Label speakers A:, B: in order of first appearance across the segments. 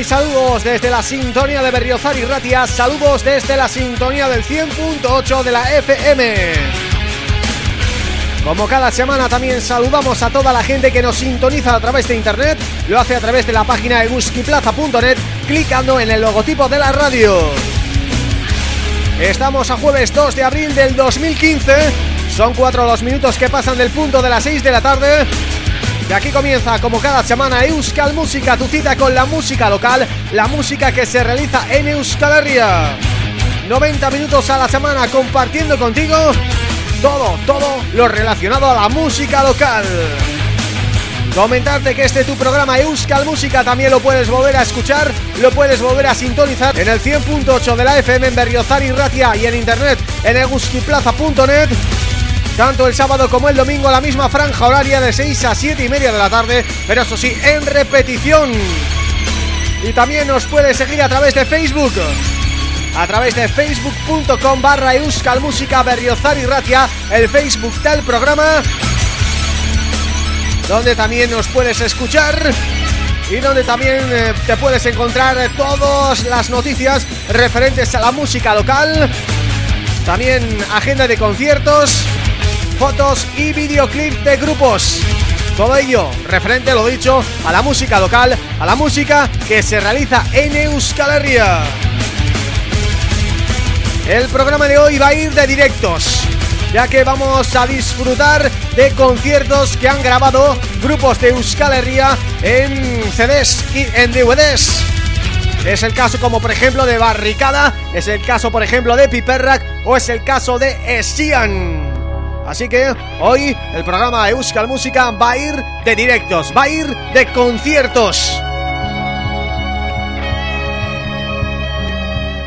A: y saludos desde la sintonía de Berriozar y Ratia, saludos desde la sintonía del 100.8 de la FM. Como cada semana también saludamos a toda la gente que nos sintoniza a través de internet, lo hace a través de la página de buskiplaza.net, clicando en el logotipo de la radio. Estamos a jueves 2 de abril del 2015, son cuatro los minutos que pasan del punto de las 6 de la tarde y aquí comienza, como cada semana, Euskal Música, tu cita con la música local, la música que se realiza en Euskal Herria. 90 minutos a la semana compartiendo contigo todo, todo lo relacionado a la música local. Comentarte que este tu programa Euskal Música también lo puedes volver a escuchar, lo puedes volver a sintonizar en el 100.8 de la FM en Berriozar y Ratia y en internet en euskiplaza.net tanto el sábado como el domingo la misma franja horaria de 6 a 7 y media de la tarde, pero eso sí, en repetición. Y también nos puedes seguir a través de Facebook, a través de facebook.com barra Euskal Música Berriozar y Ratia, el Facebook del programa donde también nos puedes escuchar y donde también eh, te puedes encontrar todas las noticias referentes a la música local, también agenda de conciertos, fotos y videoclips de grupos. Todo ello referente, lo dicho, a la música local, a la música que se realiza en Euskal Herria. El programa de hoy va a ir de directos ya que vamos a disfrutar de conciertos que han grabado grupos de Euskal Herria en CDs y en DVDs. Es el caso como por ejemplo de Barricada, es el caso por ejemplo de Piperrak o es el caso de Esian. Así que hoy el programa Euskal Música va a ir de directos, va a ir de conciertos.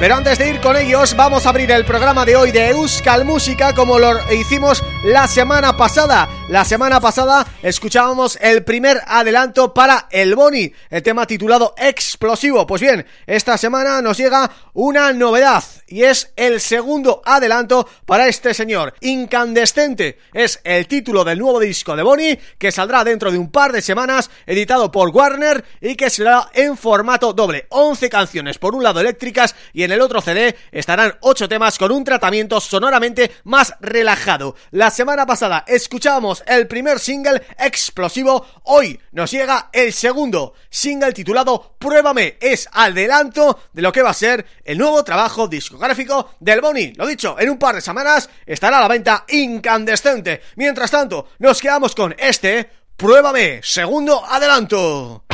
A: Pero antes de ir con ellos, vamos a abrir el programa de hoy de Euskal Música como lo hicimos la semana pasada. La semana pasada escuchábamos el primer adelanto para El Boni, el tema titulado Explosivo. Pues bien, esta semana nos llega una novedad y es el segundo adelanto para este señor. Incandescente es el título del nuevo disco de Boni que saldrá dentro de un par de semanas, editado por Warner y que será en formato doble. 11 canciones, por un lado eléctricas y en el otro CD estarán 8 temas con un tratamiento sonoramente más relajado. La semana pasada escuchábamos el primer single explosivo, hoy nos llega el segundo single titulado Pruébame, es adelanto de lo que va a ser el nuevo trabajo discográfico del Boni. Lo dicho, en un par de semanas estará a la venta incandescente. Mientras tanto, nos quedamos con este Pruébame, segundo adelanto.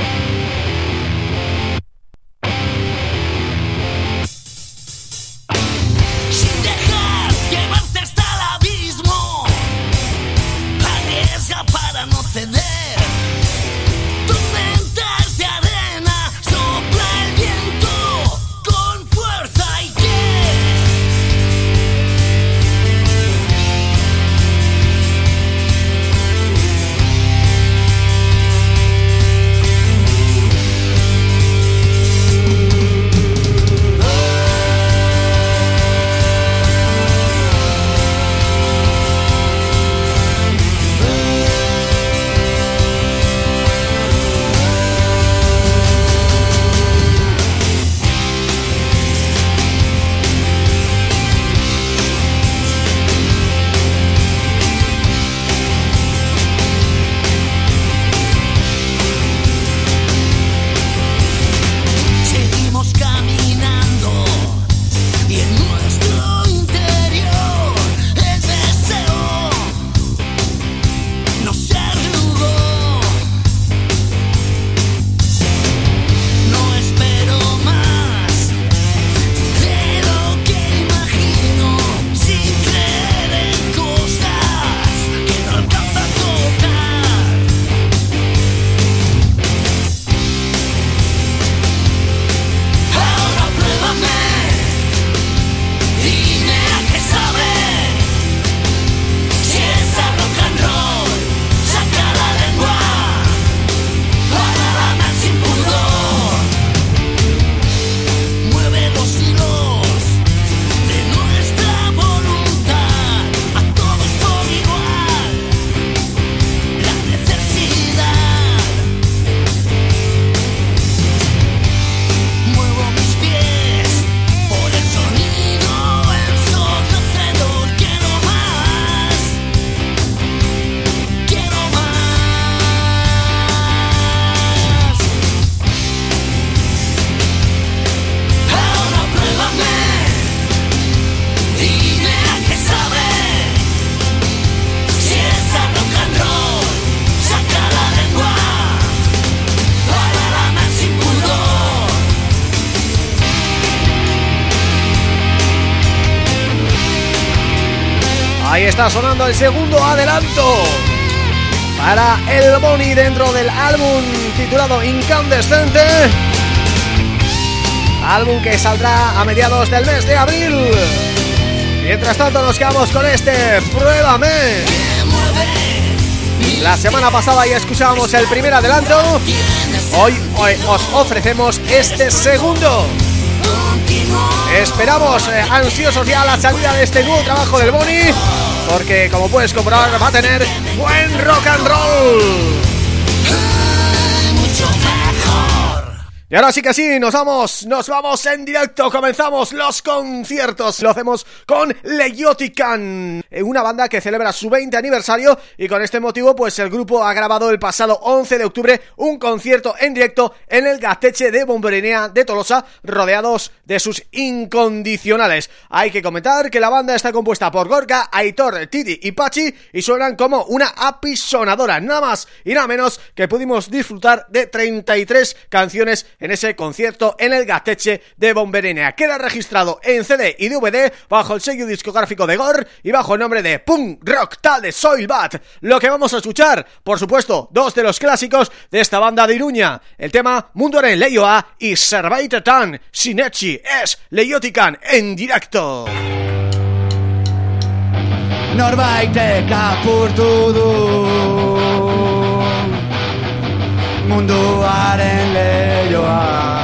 A: Está sonando el segundo adelanto para el Boni dentro del álbum titulado Incandescente. Álbum que saldrá a mediados del mes de abril. Mientras tanto nos quedamos con este Pruébame. La semana pasada ya escuchábamos el primer adelanto. Hoy, hoy os ofrecemos este segundo. Esperamos eh, ansiosos ya la salida de este nuevo trabajo del Boni porque como puedes comprobar va a tener buen rock and roll. Y ahora sí que sí, nos vamos, nos vamos en directo, comenzamos los conciertos, lo hacemos con Leyotican, eh, una banda que celebra su 20 aniversario y con este motivo pues el grupo ha grabado el pasado 11 de octubre un concierto en directo en el Gateche de Bomberenea de Tolosa, rodeados de sus incondicionales. Hay que comentar que la banda está compuesta por Gorka, Aitor, Titi y Pachi y suenan como una apisonadora, nada más y nada menos que pudimos disfrutar de 33 canciones en ese concierto en el Gateche de Bomberenea. Queda registrado en CD y DVD bajo el sello discográfico de Gore y bajo el nombre de Punk Rock Tal de Soilbat. Lo que vamos a escuchar, por supuesto, dos de los clásicos de esta banda de Iruña. El tema Mundoren Leioa y Servaitetan Sinechi es Leiotikan en directo.
B: Norbaitek apurtu du munduaren leioa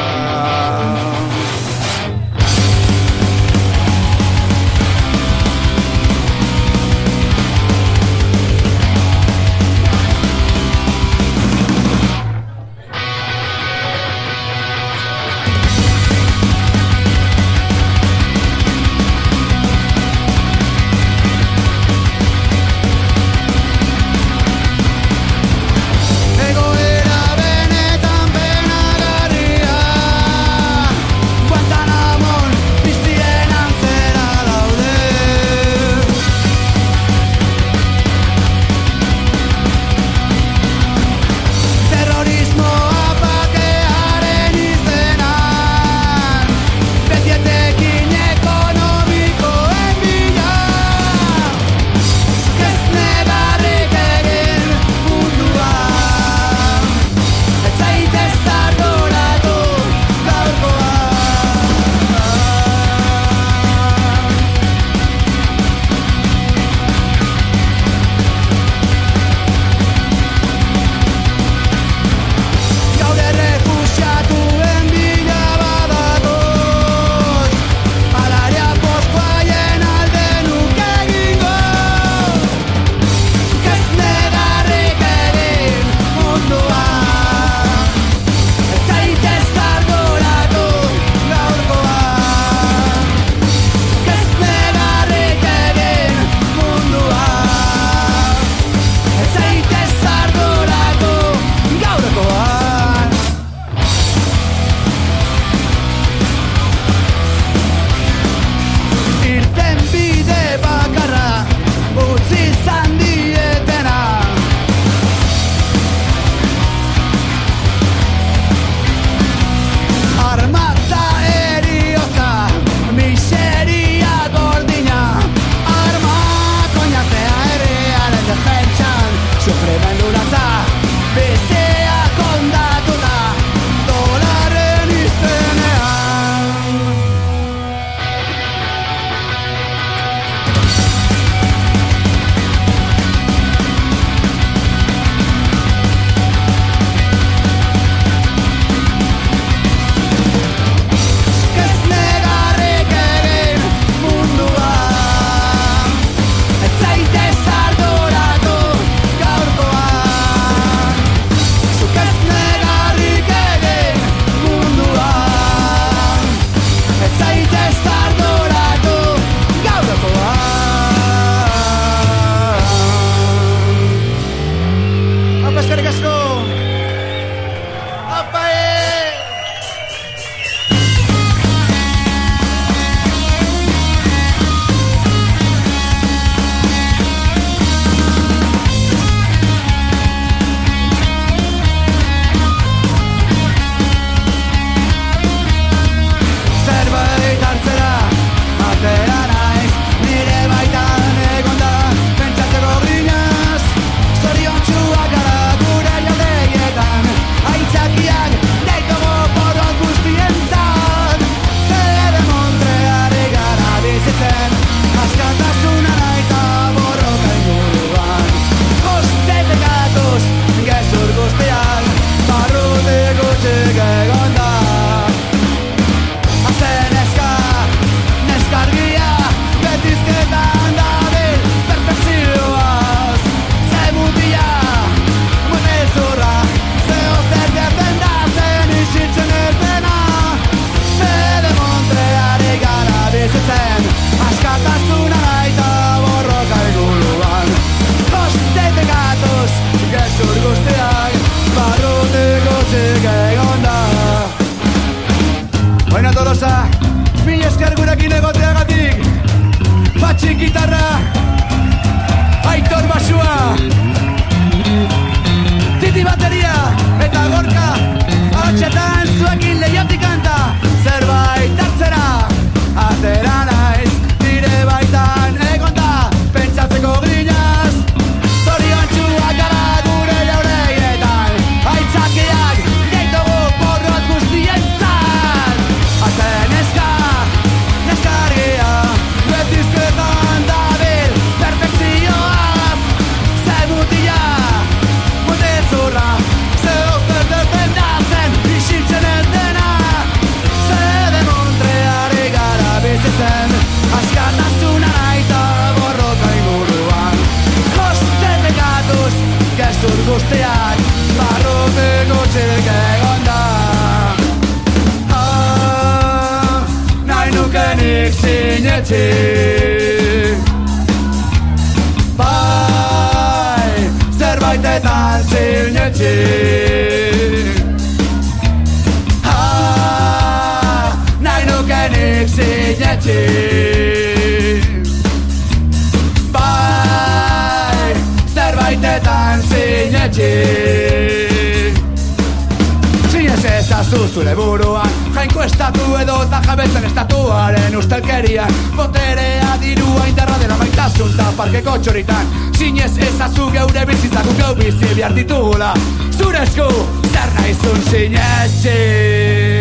B: ditula Zure esku, zer nahi zun sinetxin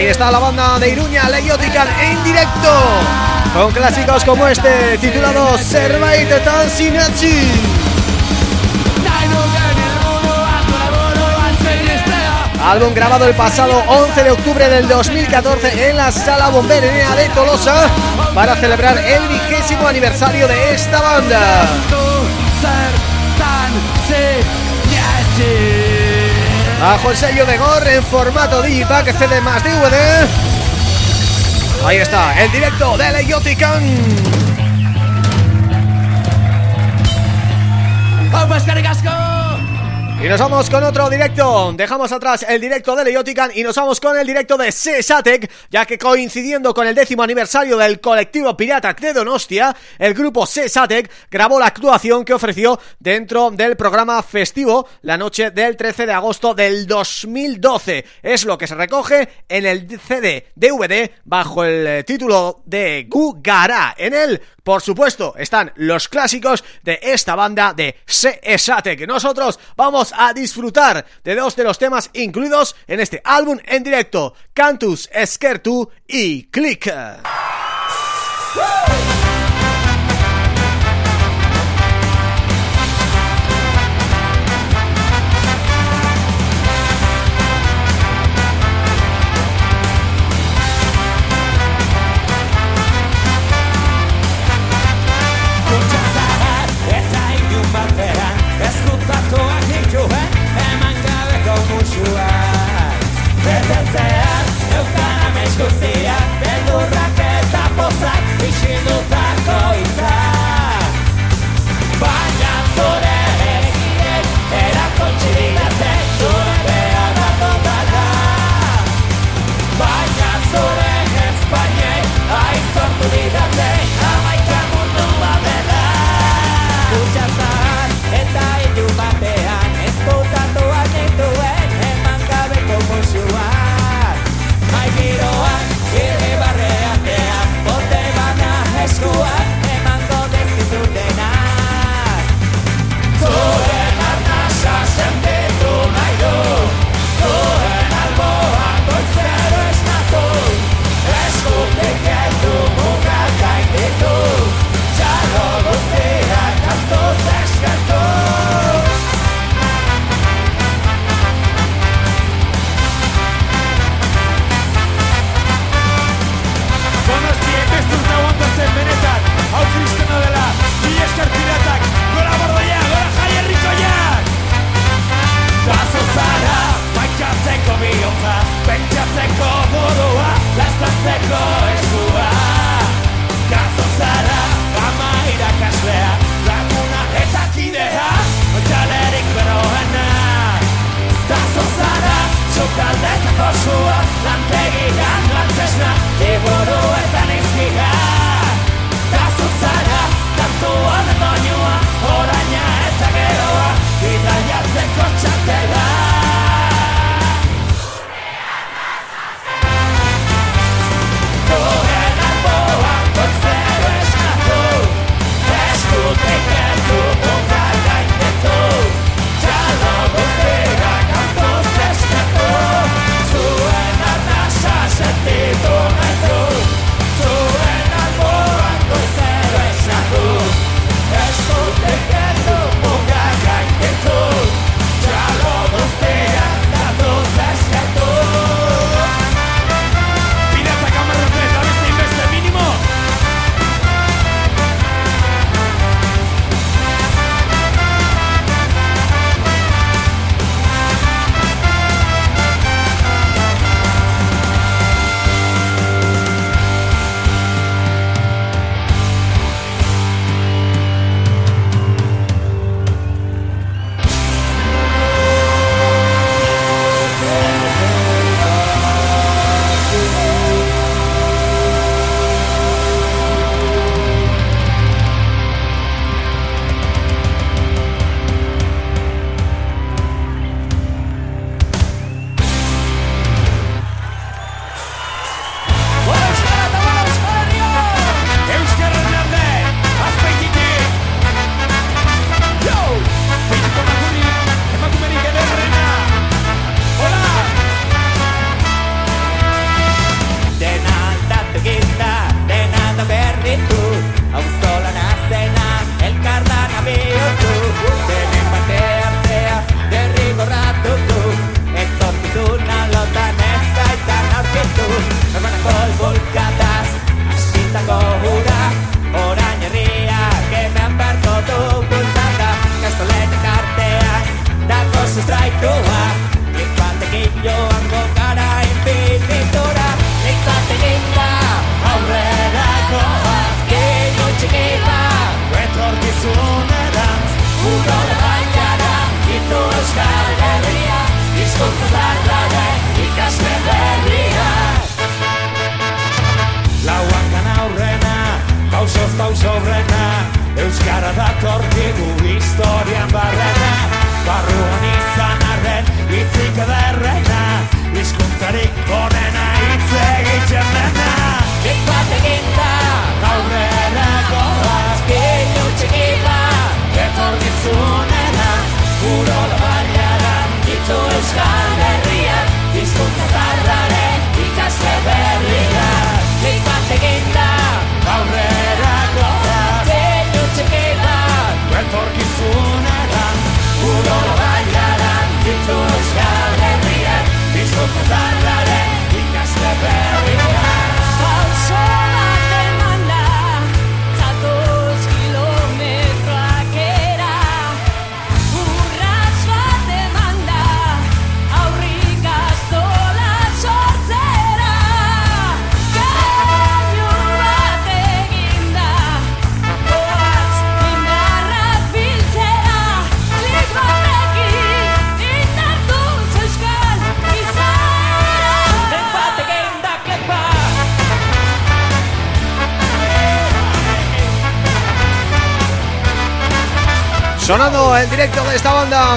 A: Ahí está la banda de Iruña, Leiotican en directo. Con clásicos como este, titulado
B: burua sinistea
A: Álbum grabado el pasado 11 de octubre del 2014 en la Sala Bomberenea de Tolosa Para celebrar el vigésimo aniversario de esta banda Bajo el sello de Gore en formato Digipack CD más DVD Ahí está, el directo de Leiotican
B: Hau eskerrik asko!
A: Y nos vamos con otro directo, dejamos atrás el directo de Leiotican y nos vamos con el directo de Sesatec, ya que coincidiendo con el décimo aniversario del colectivo Pirata de Donostia, el grupo Sesatec grabó la actuación que ofreció dentro del programa festivo la noche del 13 de agosto del 2012. Es lo que se recoge en el CD DVD bajo el título de Gugara. En él, por supuesto, están los clásicos de esta banda de Sesatec. Nosotros vamos a disfrutar de dos de los temas incluidos en este álbum en directo, Cantus Esquertu y Click. no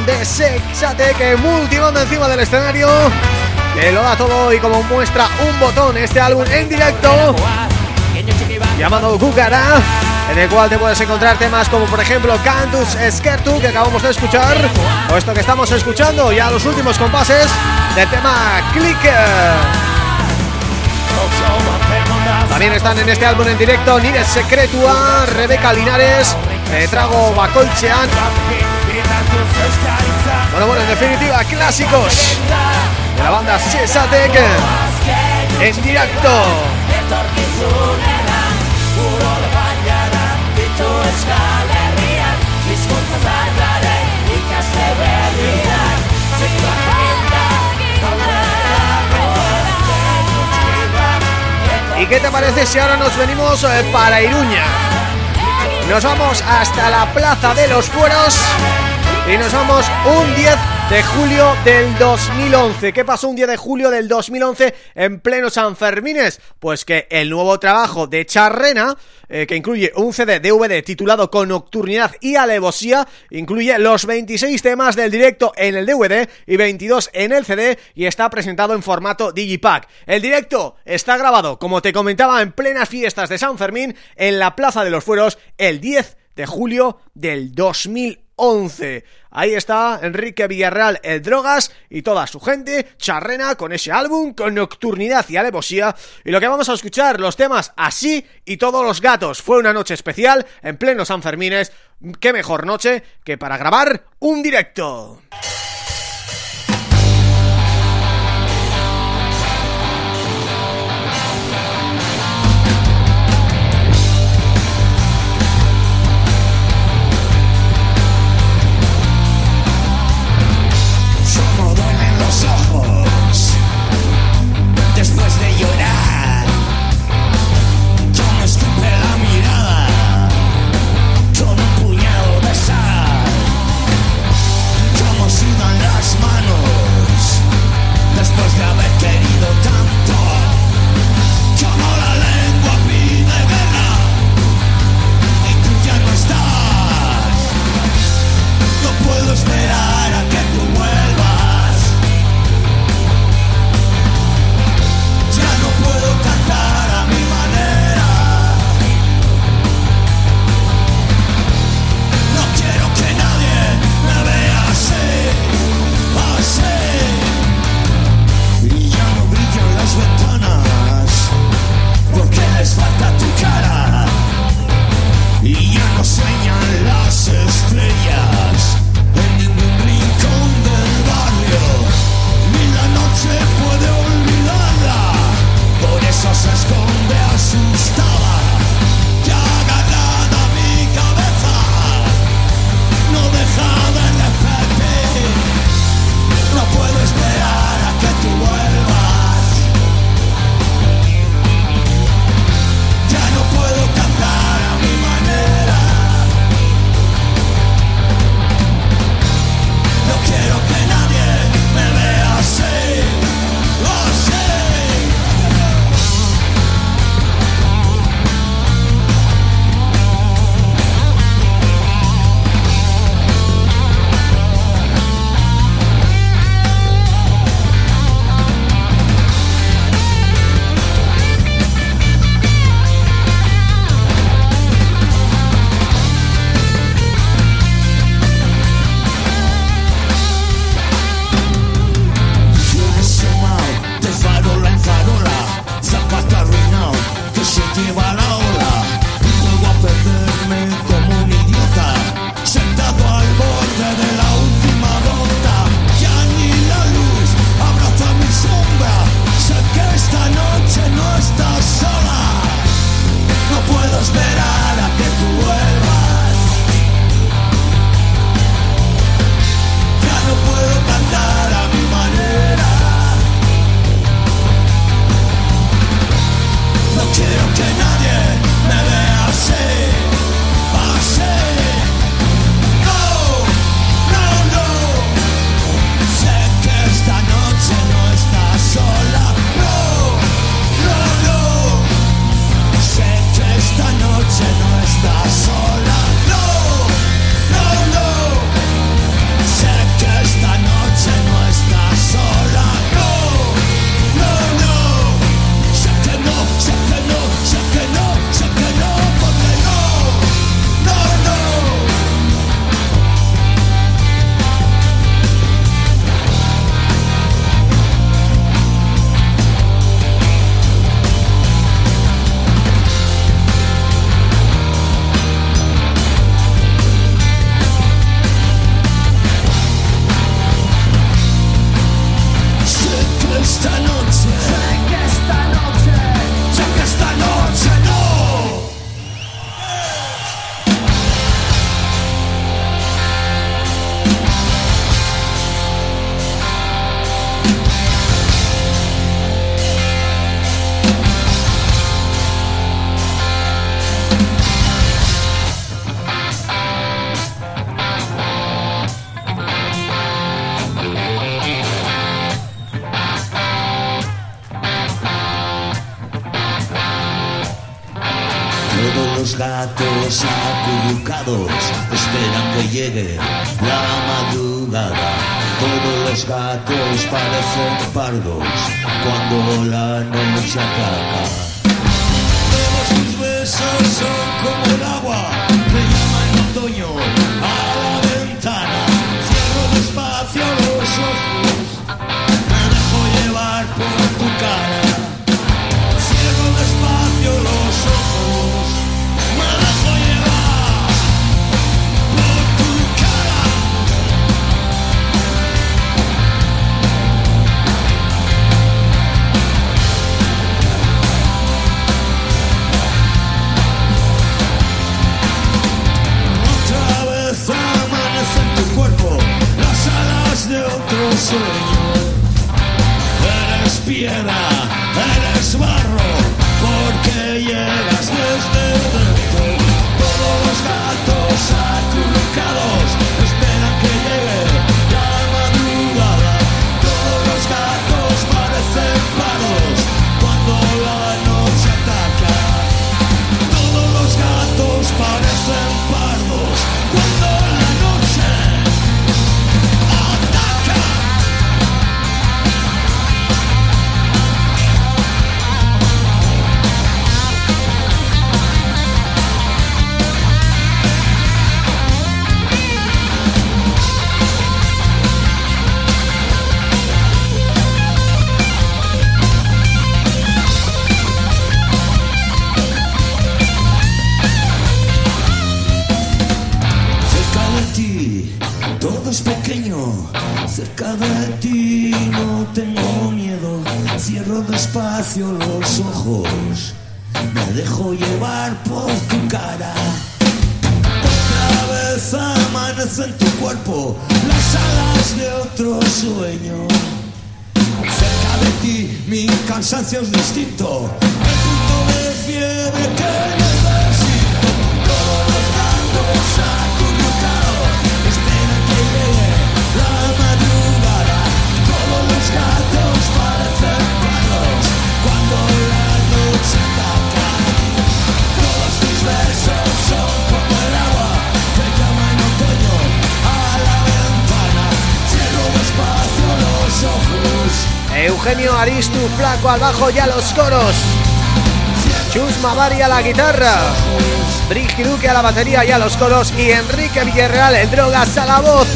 A: de Sexate que multibanda encima del escenario. Que lo da todo y como muestra un botón este álbum en directo Llamado Gugara En el cual te puedes encontrar temas como por ejemplo Cantus Skertu que acabamos de escuchar O esto que estamos escuchando ya los últimos compases del tema Clicker. También están en este álbum en directo Nires Secretua, Rebeca Linares me trago Bacolchean Bueno, bueno, en definitiva, clásicos De la banda Sesatec En directo ¿Y qué te parece si ahora nos venimos eh, para Iruña? Nos vamos hasta la Plaza de los Fueros y nos vamos un 10 de julio del 2011. ¿Qué pasó un 10 de julio del 2011 en pleno San Fermines? Pues que el nuevo trabajo de Charrena, eh, que incluye un CD DVD titulado Con Nocturnidad y Alevosía, incluye los 26 temas del directo en el DVD y 22 en el CD y está presentado en formato Digipack. El directo está grabado, como te comentaba, en plenas fiestas de San Fermín en la Plaza de los Fueros el 10 de julio del 2011. Ahí está Enrique Villarreal, el Drogas y toda su gente, charrena con ese álbum, con nocturnidad y alevosía. Y lo que vamos a escuchar, los temas Así y Todos los Gatos. Fue una noche especial, en pleno San Fermines. Qué mejor noche que para grabar un directo.
C: Cierro despacio los ojos, los ojos, me dejo llevar por tu cara. Otra vez amanece en tu cuerpo las alas de otro sueño. Cerca de ti mi cansancio es distinto,
A: Aristu Flaco al bajo y a los coros. Chus Mavari a la guitarra. Brigi Duque a la batería y a los coros. Y Enrique Villarreal en drogas a la voz.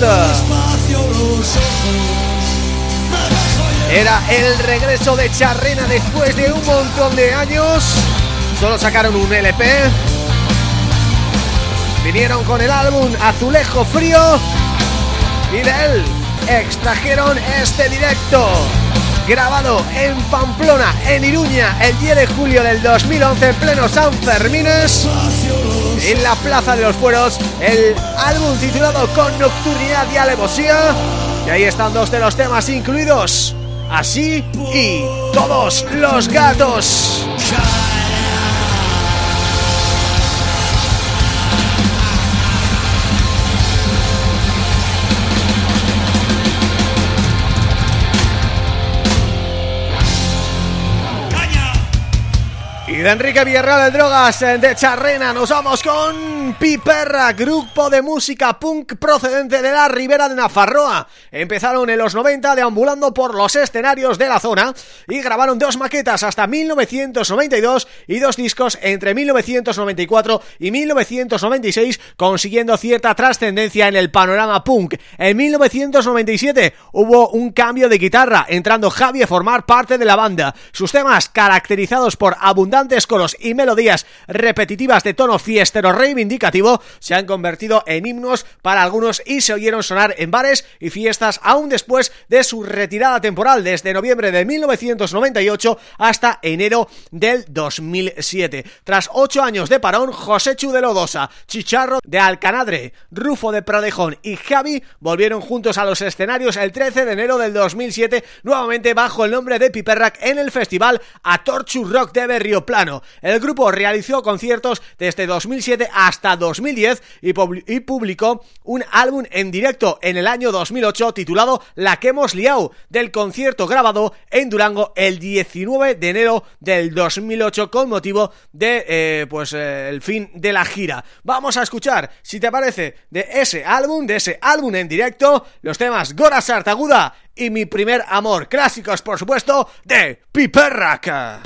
A: Era el regreso de Charrena después de un montón de años. Solo sacaron un LP Vinieron con el álbum Azulejo Frío. Y de él extrajeron este directo Grabado en Pamplona, en Iruña El 10 de julio del 2011 en pleno San Fermines En la Plaza de los Fueros El álbum titulado Con Nocturnidad y Alevosía Y ahí están dos de los temas incluidos Así y todos los gatos Y de Enrique Villarreal de Drogas de Charrena nos vamos con Piperra, grupo de música punk procedente de la Ribera de Nafarroa. Empezaron en los 90 deambulando por los escenarios de la zona y grabaron dos maquetas hasta 1992 y dos discos entre 1994 y 1996 consiguiendo cierta trascendencia en el panorama punk. En 1997 hubo un cambio de guitarra entrando Javi a formar parte de la banda. Sus temas caracterizados por abundantes coros y melodías repetitivas de tono fiestero se han convertido en himnos para algunos y se oyeron sonar en bares y fiestas aún después de su retirada temporal desde noviembre de 1998 hasta enero del 2007. Tras ocho años de parón, José Chu de Lodosa, Chicharro de Alcanadre, Rufo de Pradejón y Javi volvieron juntos a los escenarios el 13 de enero del 2007 nuevamente bajo el nombre de Piperrack en el festival Atorchu Rock de Berrio Plano. El grupo realizó conciertos desde 2007 hasta
D: hasta 2010 y, y publicó un álbum en directo en el año 2008 titulado La que hemos liado, del concierto grabado en Durango el 19 de enero del 2008 con motivo de eh, pues eh, el fin de la gira. Vamos a escuchar, si te parece, de ese álbum, de ese álbum en directo, los temas Gora Sartaguda y Mi Primer Amor, clásicos por supuesto de Piperraca.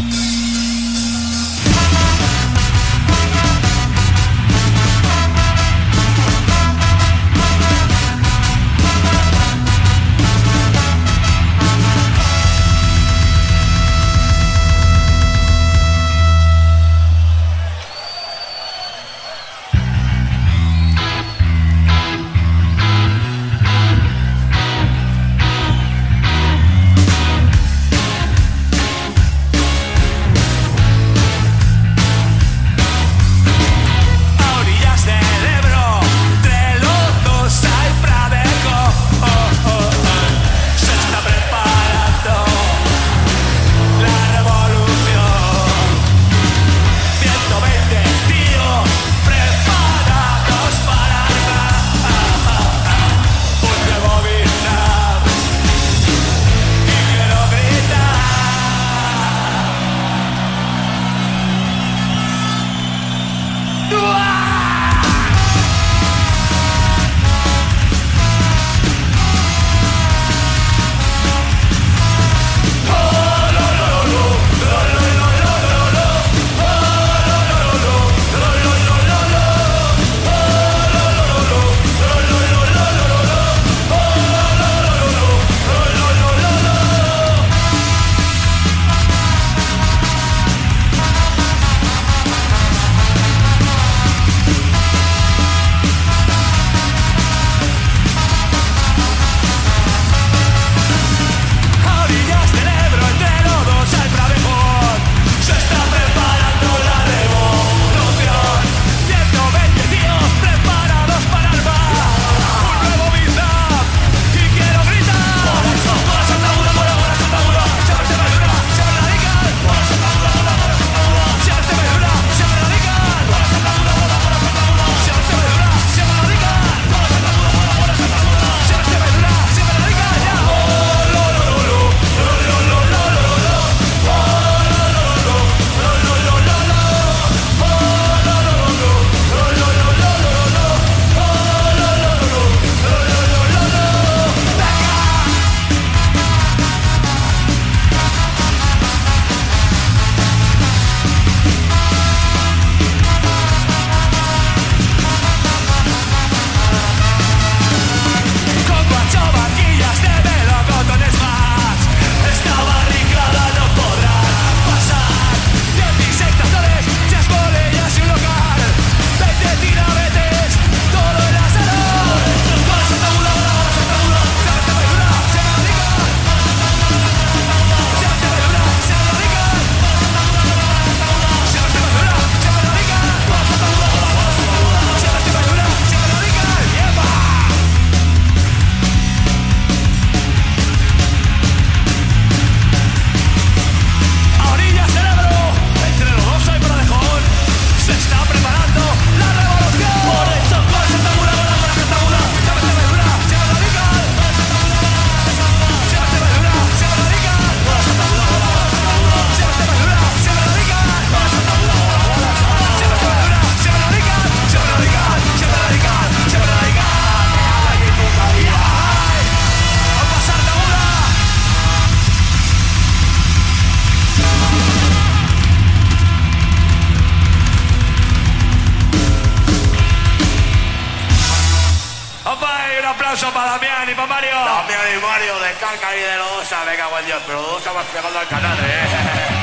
D: al Cali de Lodosa, me cago Dios, pero Lodosa va pegando al canal. Eh.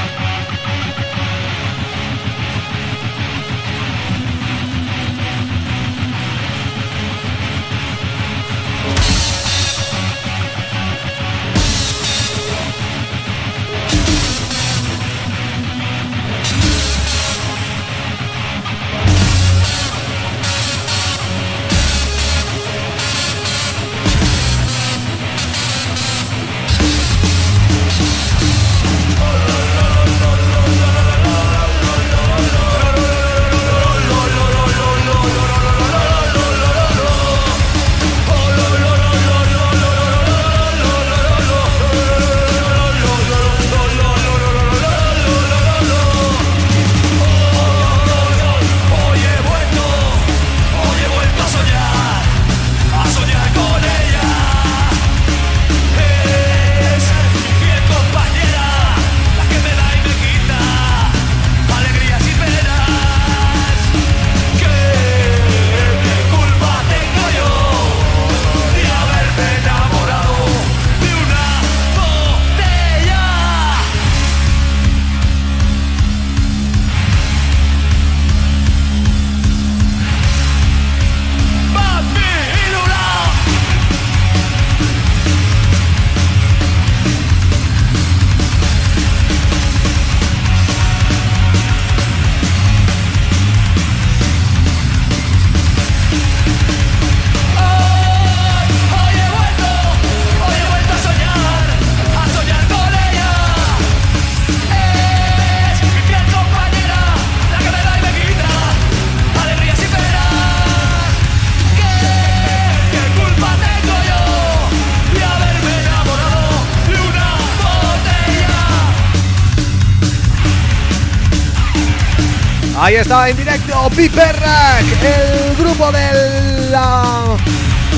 A: Ahí está en directo Piperrack, el grupo de la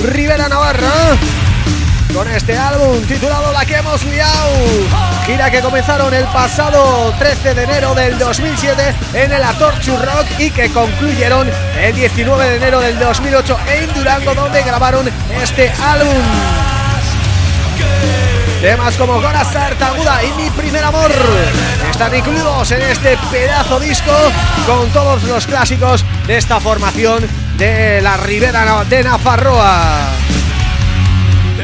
A: Rivera Navarra con este álbum titulado La que hemos liado. Gira que comenzaron el pasado 13 de enero del 2007 en el Atorchu Rock y que concluyeron el 19 de enero del 2008 en Durango donde grabaron este álbum Temas como Gora Sartaguda y Mi Primer Amor están incluidos en este pedazo disco con todos los clásicos de esta formación de la Ribera de Nafarroa.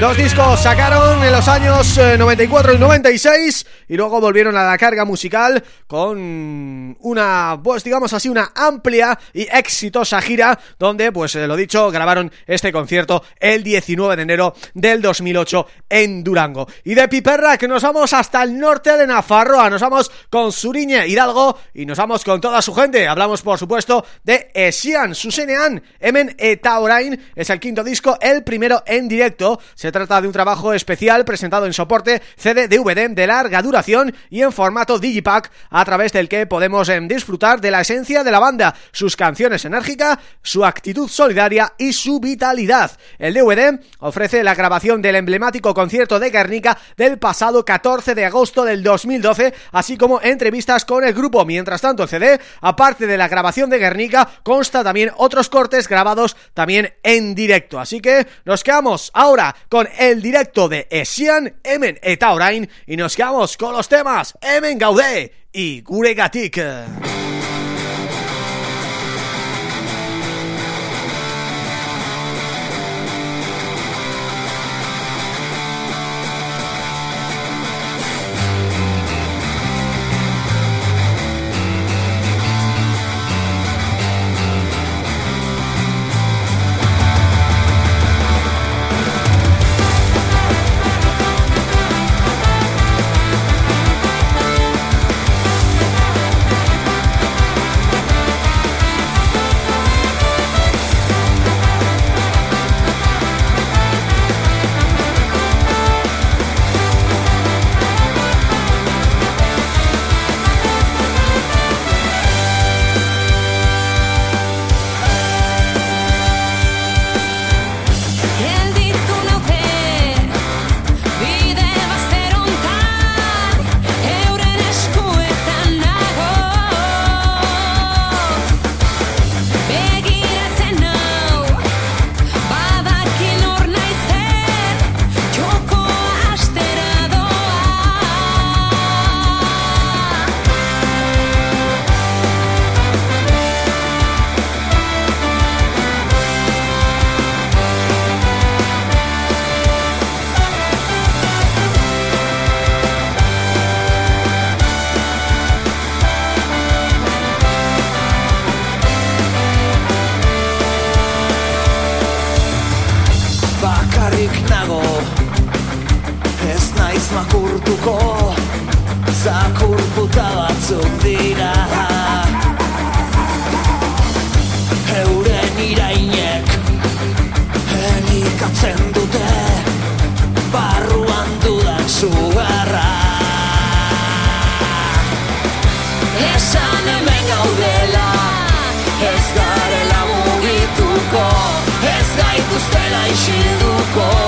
A: Dos discos sacaron en los años 94 eh, y 96 y luego volvieron a la carga musical con una, pues digamos así, una amplia y exitosa gira donde, pues eh, lo dicho, grabaron este concierto el 19 de enero del 2008 en Durango. Y de Piperra que nos vamos hasta el norte de Nafarroa, nos vamos con Suriñe Hidalgo y nos vamos con toda su gente. Hablamos, por supuesto, de Esian, Susenean, Emen Etaurain, es el quinto disco, el primero en directo, se trata de un trabajo especial presentado en soporte CD-DVD de larga duración y en formato Digipack a través del que podemos em, disfrutar de la esencia de la banda, sus canciones enérgicas, su actitud solidaria y su vitalidad. El DVD ofrece la grabación del emblemático concierto de Guernica del pasado 14 de agosto del 2012, así como entrevistas con el grupo. Mientras tanto, el CD, aparte de la grabación de Guernica, consta también otros cortes grabados también en directo. Así que nos quedamos ahora con el directo de Esian, Emen Etaurain y nos quedamos con los temas Emen Gaudé y Guregatik. sartuko Zakur
E: puta batzuk dira. Euren irainek Enikatzen dute Barruan dudan zugarra
F: Esan hemen
E: gaudela Ez garela mugituko Ez gaituztela isilduko.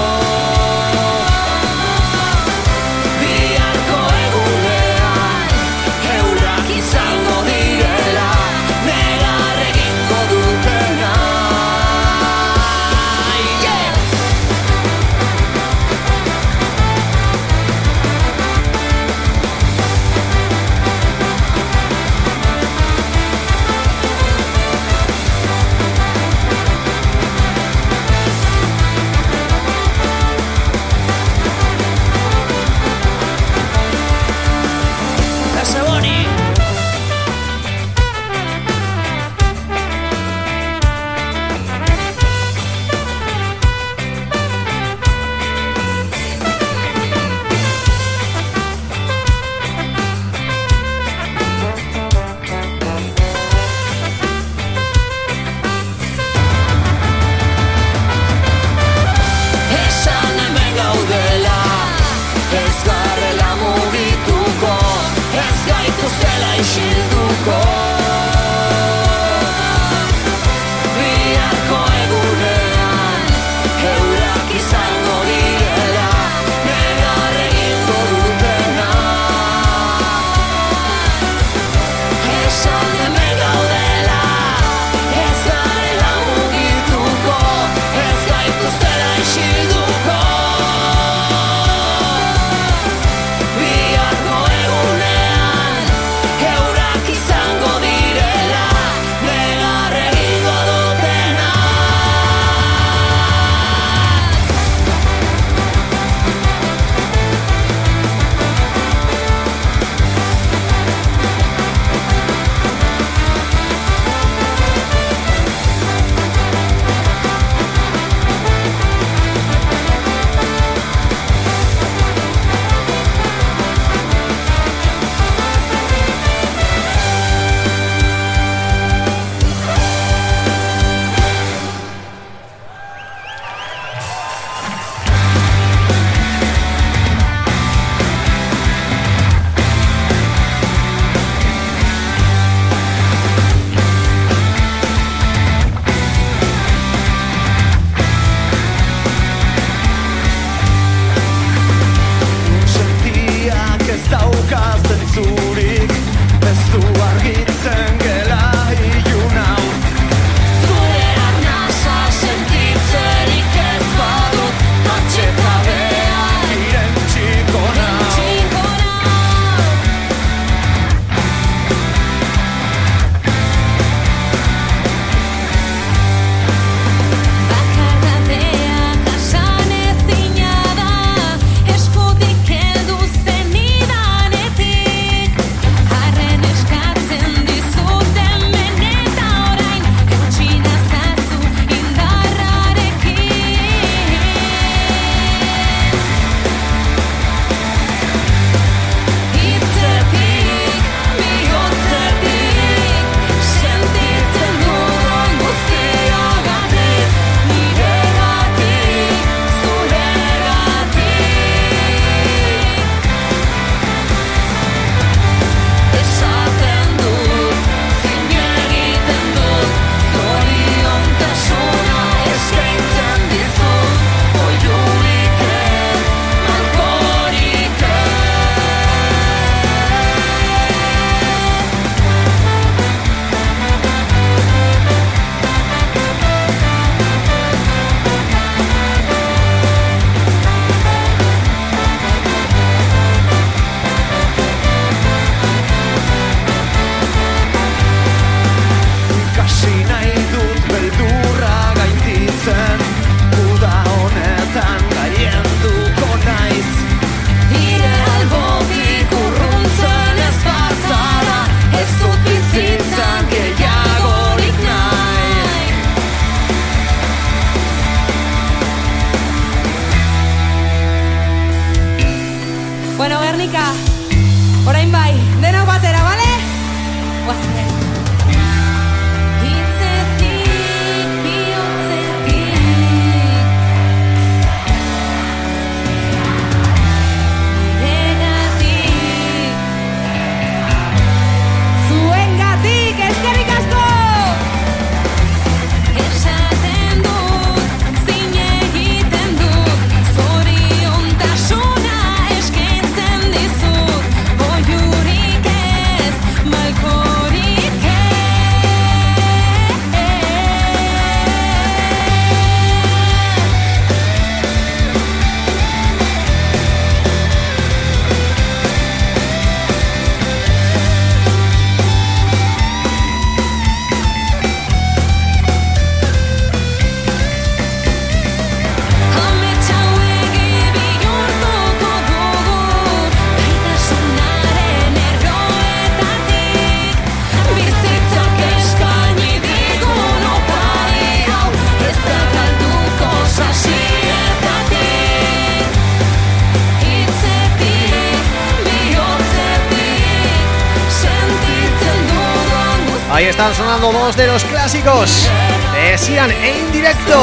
A: Sonando dos de los clásicos. De Sian en directo.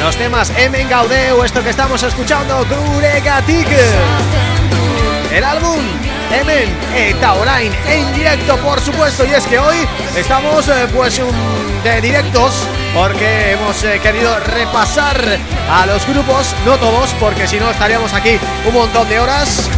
A: Los temas Emen o esto que estamos escuchando, Guregatik El álbum Emen Eta en directo por supuesto. Y es que hoy estamos eh, pues de directos porque hemos eh, querido repasar a los grupos, no todos porque si no estaríamos aquí un montón de horas.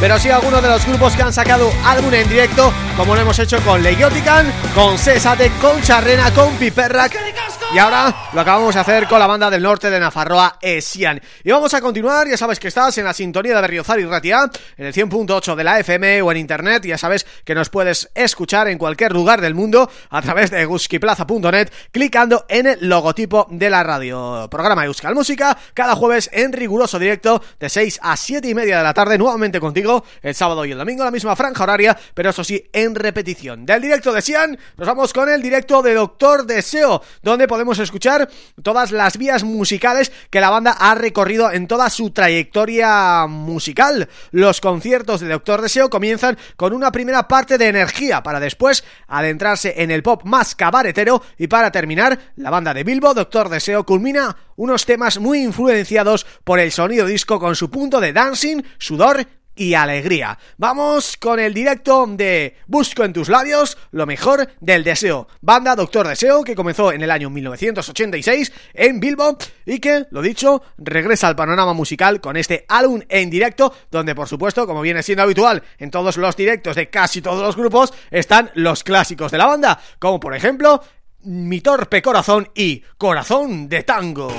A: Pero sí algunos de los grupos que han sacado álbum en directo, como lo hemos hecho con Leiotican, con Cesate, con Charrena, con Piperrac y ahora lo acabamos de hacer con la banda del norte de Nafarroa, Esian. Y vamos a continuar, ya sabes que estás en la sintonía de Berriozar y Ratia, en el 100.8 de la FM o en internet, ya sabes que nos puedes escuchar en cualquier lugar del mundo a través de guskiplaza.net, clicando en el logotipo de la radio. Programa Euskal Música, cada jueves en riguroso directo, de 6 a 7 y media de la tarde, nuevamente contigo, el sábado y el domingo, la misma franja horaria, pero eso sí, en repetición. Del directo de Sian, nos vamos con el directo de Doctor Deseo, donde podemos podemos escuchar todas las vías musicales que la banda ha recorrido en toda su trayectoria musical. Los conciertos de Doctor Deseo comienzan con una primera parte de energía para después adentrarse en el pop más cabaretero y para terminar, la banda de Bilbo, Doctor Deseo, culmina unos temas muy influenciados por el sonido disco con su punto de dancing, sudor y alegría. Vamos con el directo de Busco en tus labios lo mejor del deseo. Banda Doctor Deseo que comenzó en el año 1986 en Bilbo y que, lo dicho, regresa al panorama musical con este álbum en directo donde por supuesto, como viene siendo habitual en todos los directos de casi todos los grupos, están los clásicos de la banda, como por ejemplo Mi Torpe Corazón y Corazón de Tango.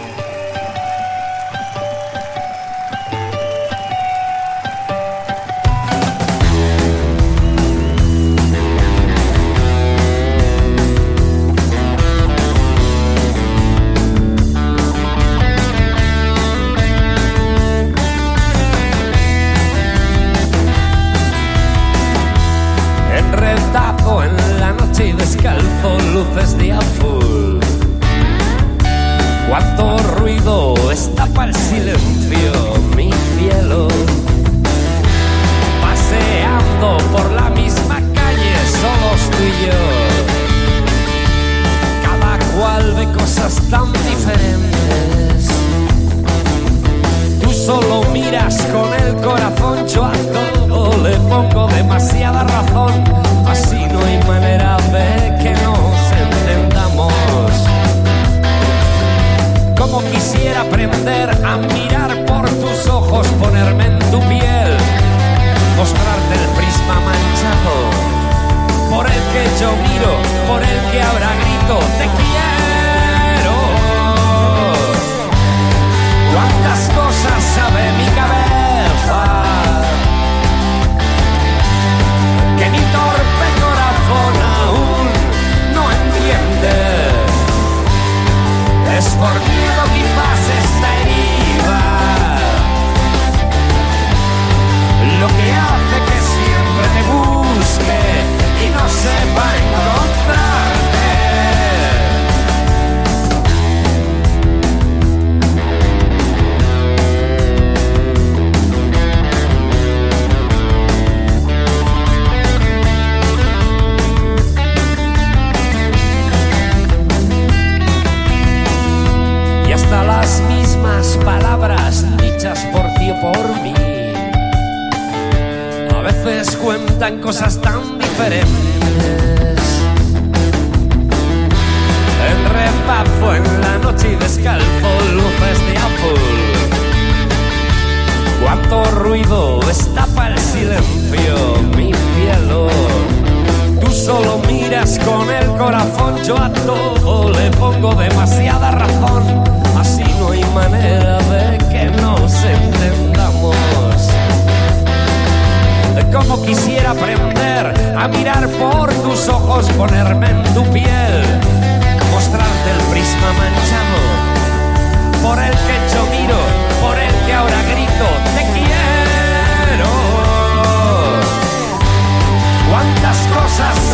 G: Cosas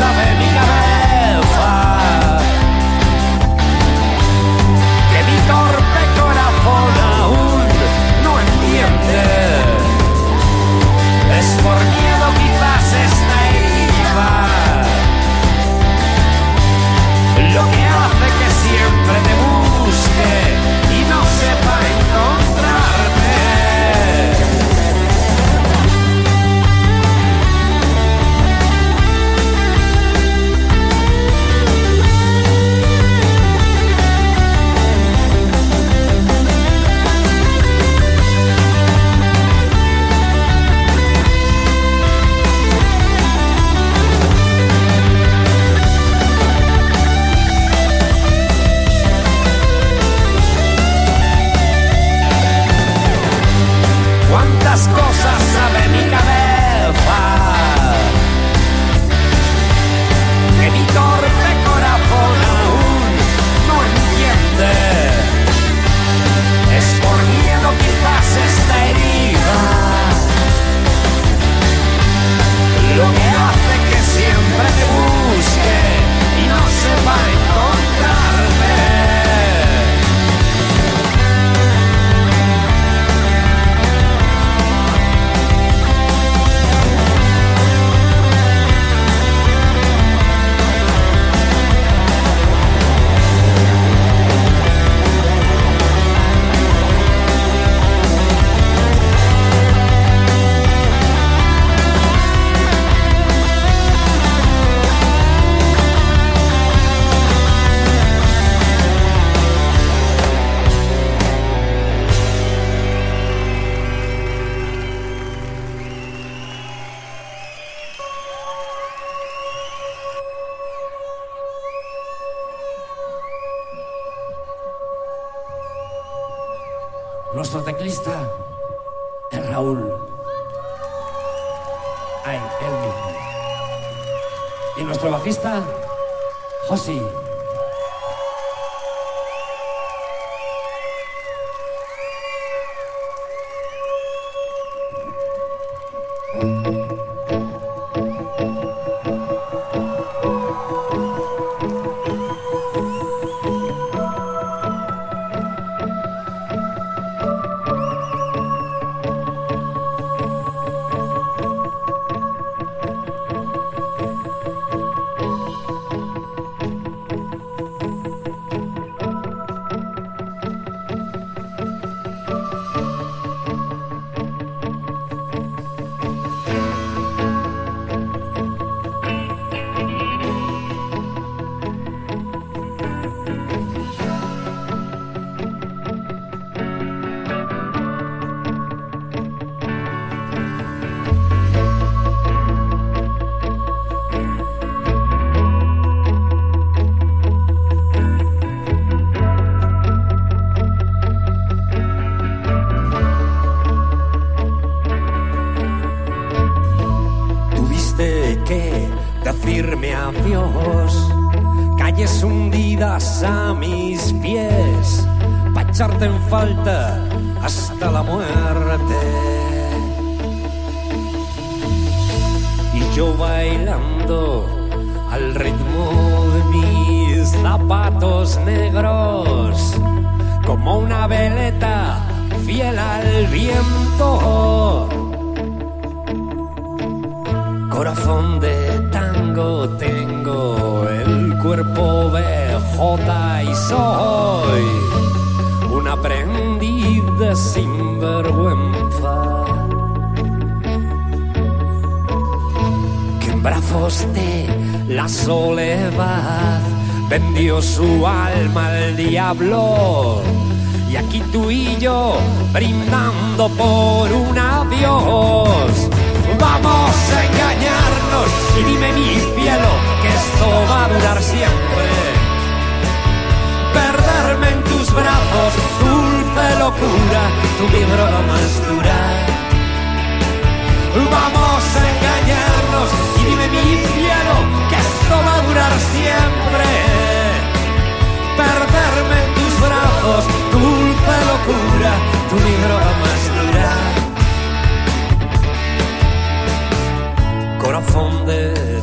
G: echarte en falta hasta la muerte. Y yo bailando al ritmo de mis zapatos negros, como una veleta fiel al viento. Corazón de tango tengo, el cuerpo BJ y soy un aprendiz de sinvergüenza. Que en brazos de la soledad vendió su alma al diablo. Y aquí tú y yo brindando por un adiós. Vamos a engañarnos y dime mi cielo que esto va a durar siempre. Tus brazos, dulce locura, tu droga más dura. Vamos a engañarnos y dime mi cielo que esto va a durar siempre. Perderme en tus brazos, dulce locura, tu droga más dura. Corazón de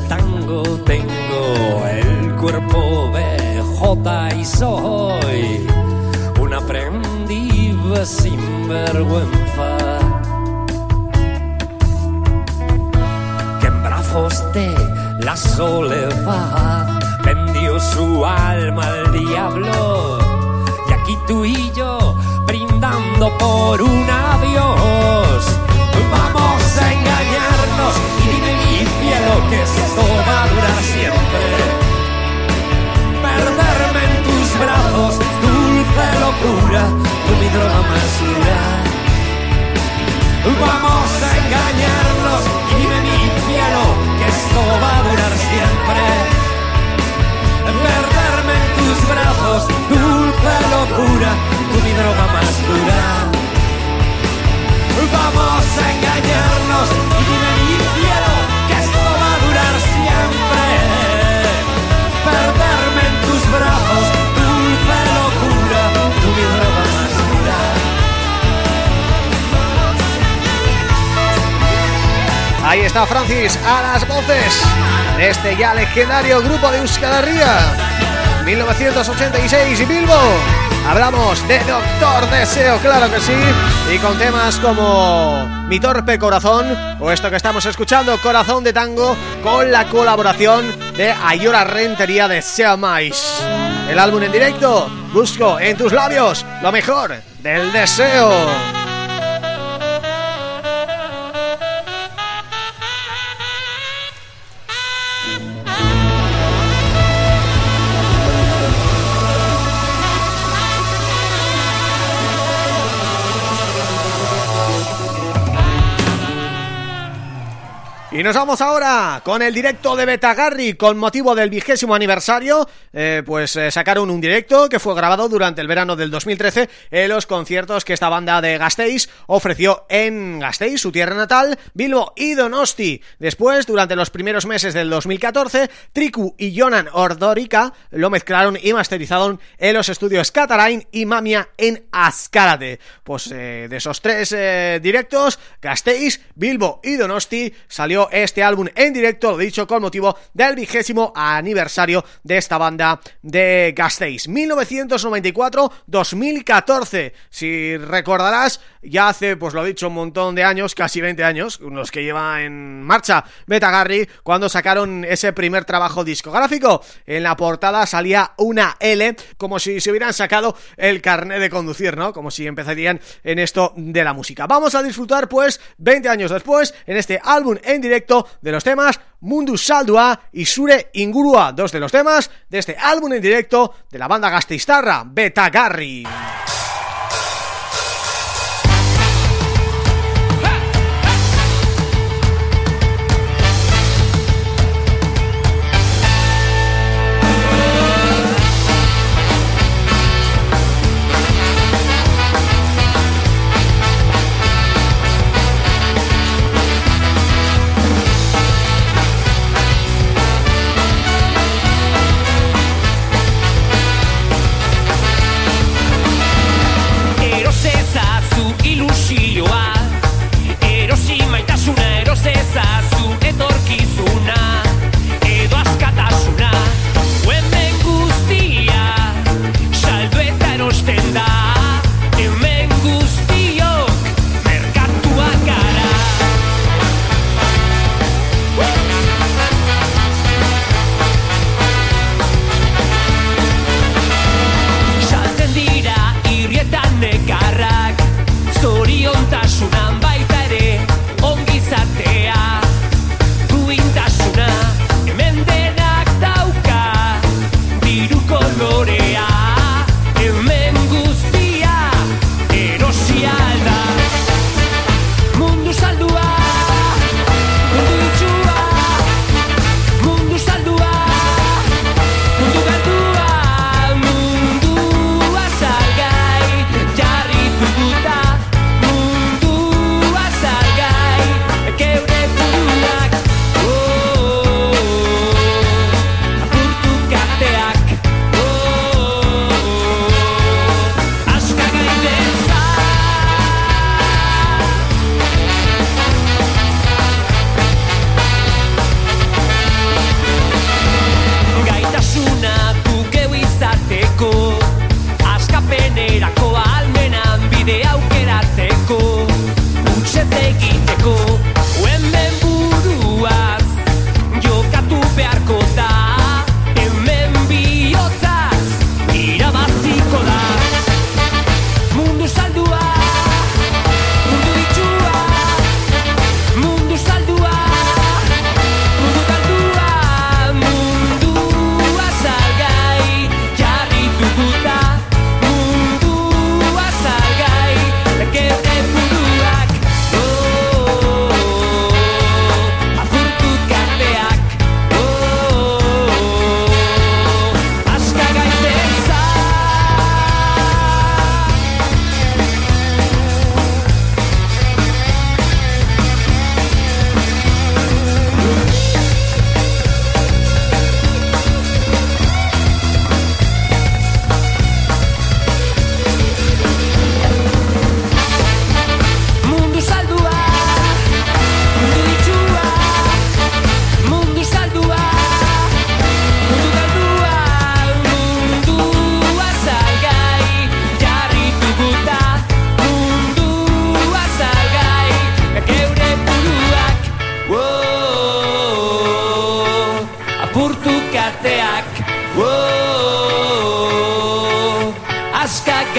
G: tango tengo, el cuerpo Y soy un aprendiz sin vergüenza. Que en brazos de la soledad vendió su alma al diablo. Y aquí tú y yo brindando por un adiós. Vamos a engañarnos y dime mi cielo que esto va a durar siempre. Dulce locura, tú mi droga más dura. Vamos a engañarnos y dime mi cielo que esto va a durar siempre. Perderme en tus brazos, dulce locura, tú mi droga más dura. Vamos a engañarnos y dime
A: está Francis a las voces de este ya legendario grupo de Euskal Herria. 1986 y Bilbo. Hablamos de Doctor Deseo, claro que sí Y con temas como Mi Torpe Corazón O esto que estamos escuchando, Corazón de Tango Con la colaboración de Ayora Rentería de Sea Mais. El álbum en directo Busco en tus labios lo mejor del deseo
G: Y nos vamos ahora con el directo de Betagarri con motivo del vigésimo aniversario eh, pues eh, sacaron un directo que fue grabado durante el verano del 2013 en los conciertos que esta banda de Gasteiz ofreció en Gasteiz, su tierra natal, Bilbo y Donosti. Después, durante los primeros meses del 2014, Triku y Jonan Ordorica lo mezclaron y masterizaron en los estudios Catarain y Mamia en Azcárate. Pues eh, de esos tres directos, Gasteiz, Bilbo y Donosti salió este álbum en directo, lo dicho, con motivo del vigésimo aniversario de esta banda de Gasteiz. 1994-2014, si recordarás, ya hace, pues lo he dicho, un montón de años, casi 20 años, los que lleva en marcha Betagarry, cuando sacaron ese primer trabajo discográfico. En la portada salía una L, como si se hubieran sacado el carnet de conducir, ¿no? Como si empezarían en esto de la música. Vamos a disfrutar, pues, 20 años después, en este álbum en directo de los temas Mundus Saldua y Sure Ingurua, dos de los temas de este álbum en directo de la banda gasteiztarra Beta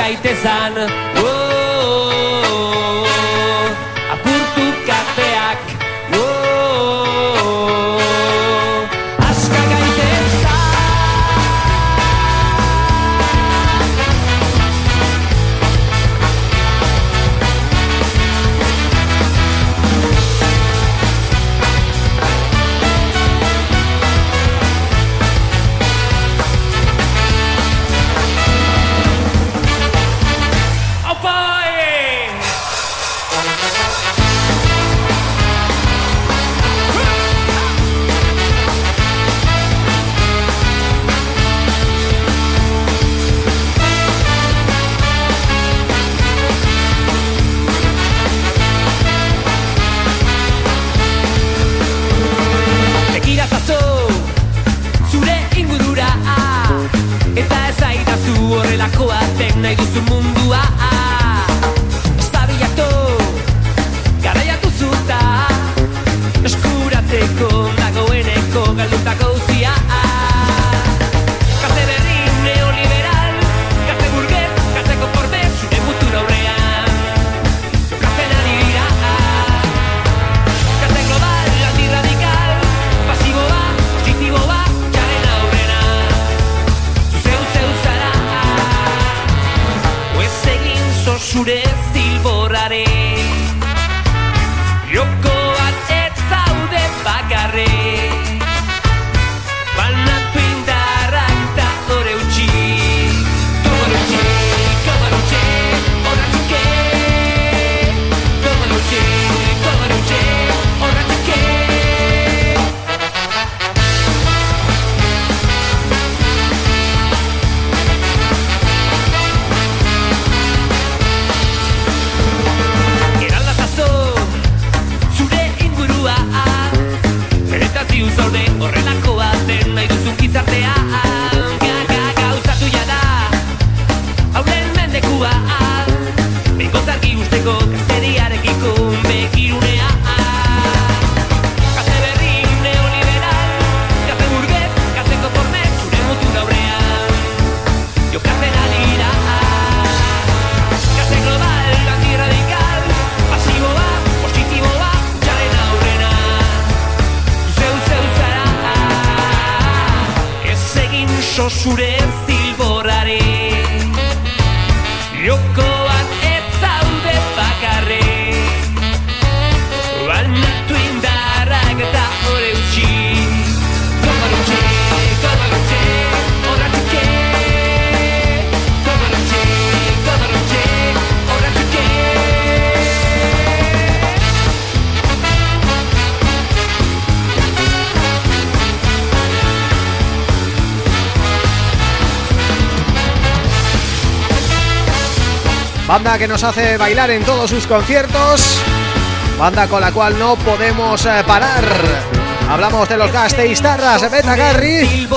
G: Maitezana zure
A: Banda que nos hace bailar en todos sus conciertos. Banda con la cual no podemos eh, parar. Hablamos de los Gasteiztarras Beta Garry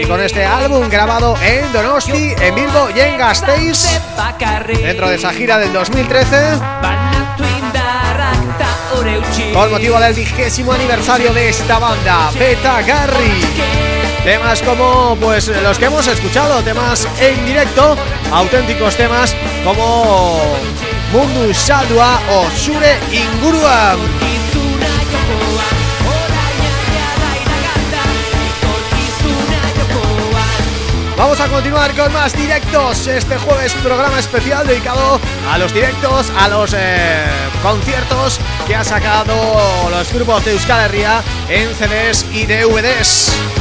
A: Y con este álbum grabado en Donosti, en Bilbo y en Gasteiz. Dentro de esa gira del 2013 Con motivo del vigésimo aniversario de esta banda Beta Garry Temas como pues los que hemos escuchado, temas en directo, auténticos temas como Mundu Saldua o Sure Inguruan. Vamos a continuar con más directos Este jueves programa especial dedicado a los directos A los eh, conciertos que ha sacado los grupos de Euskal Herria En CDs y DVDs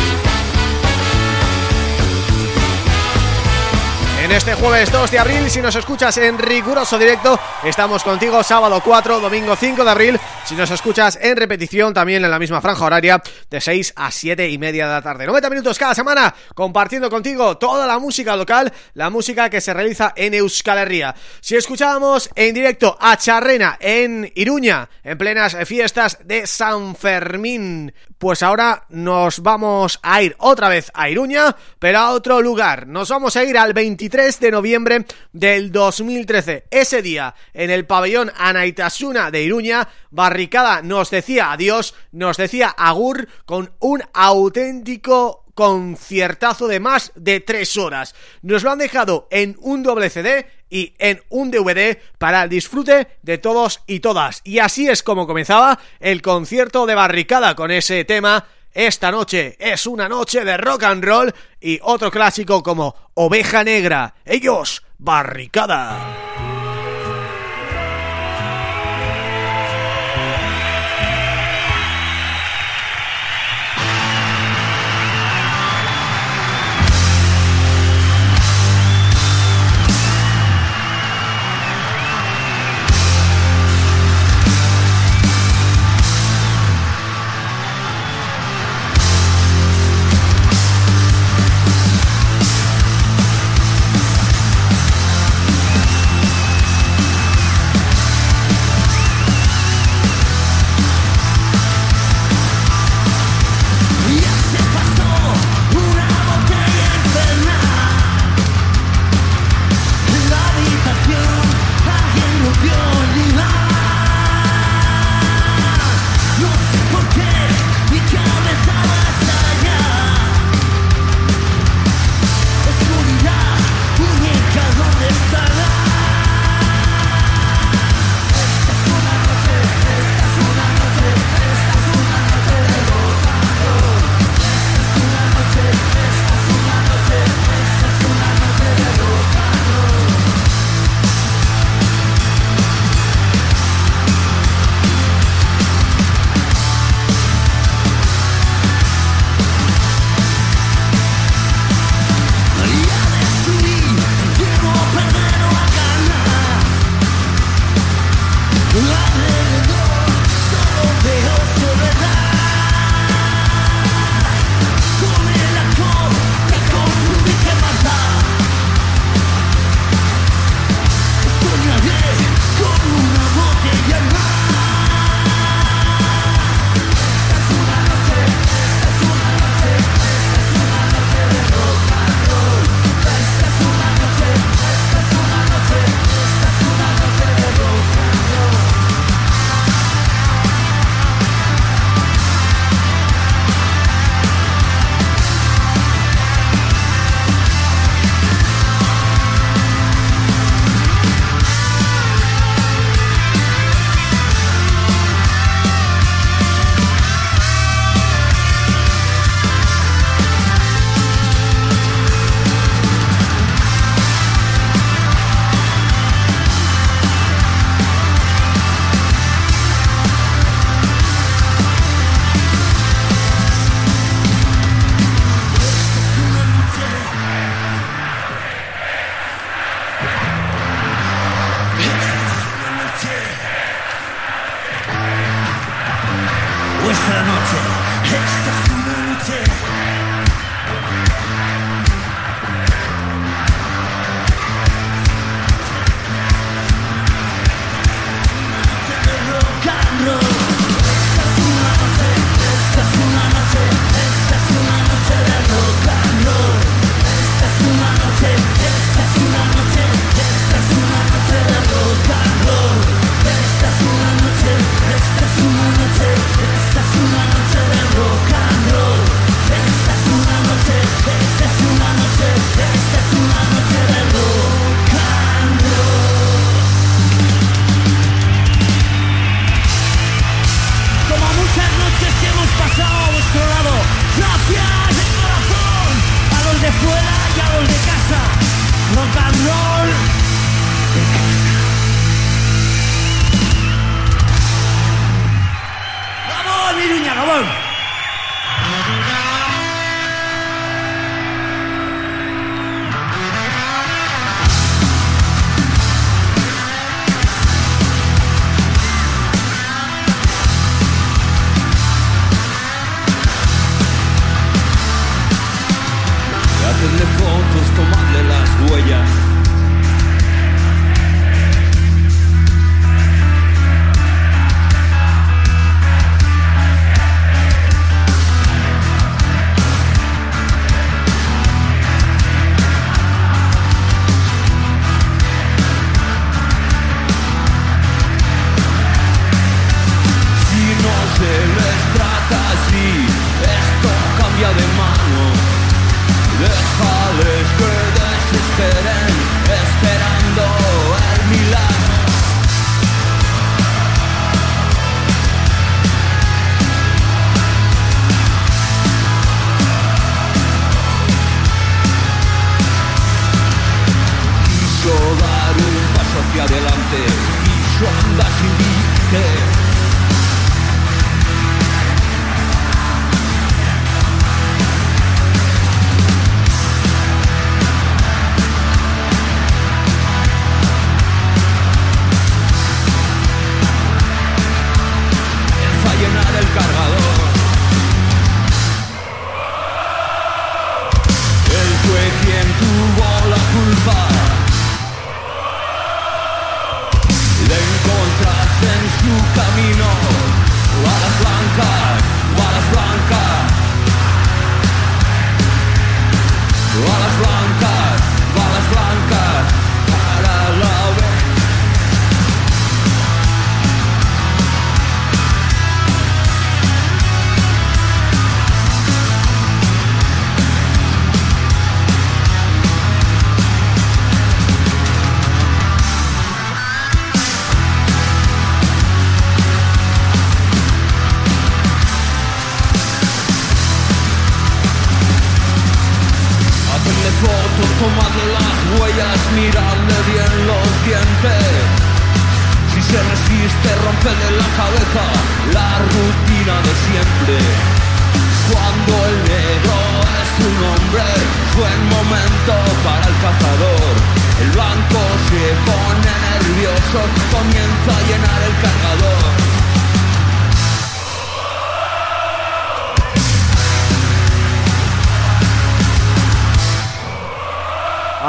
A: En este jueves 2 de abril, si nos escuchas en riguroso directo, estamos contigo sábado 4, domingo 5 de abril. Si nos escuchas en repetición, también en la misma franja horaria, de 6 a 7 y media de la tarde. 90 minutos cada semana, compartiendo contigo toda la música local, la música que se realiza en Euskal Herria. Si escuchábamos en directo a Charrena en Iruña, en plenas fiestas de San Fermín, pues ahora nos vamos a ir otra vez a Iruña, pero a otro lugar. Nos vamos a ir al 23 de noviembre del 2013. Ese día, en el pabellón Anaitasuna de Iruña, Barricada nos decía adiós, nos decía agur con un auténtico conciertazo de más de tres horas. Nos lo han dejado en un doble CD y en un DVD para el disfrute de todos y todas. Y así es como comenzaba el concierto de Barricada con ese tema esta noche es una noche de rock and roll y otro clásico como Oveja Negra. Ellos, Barricada.
H: Barricada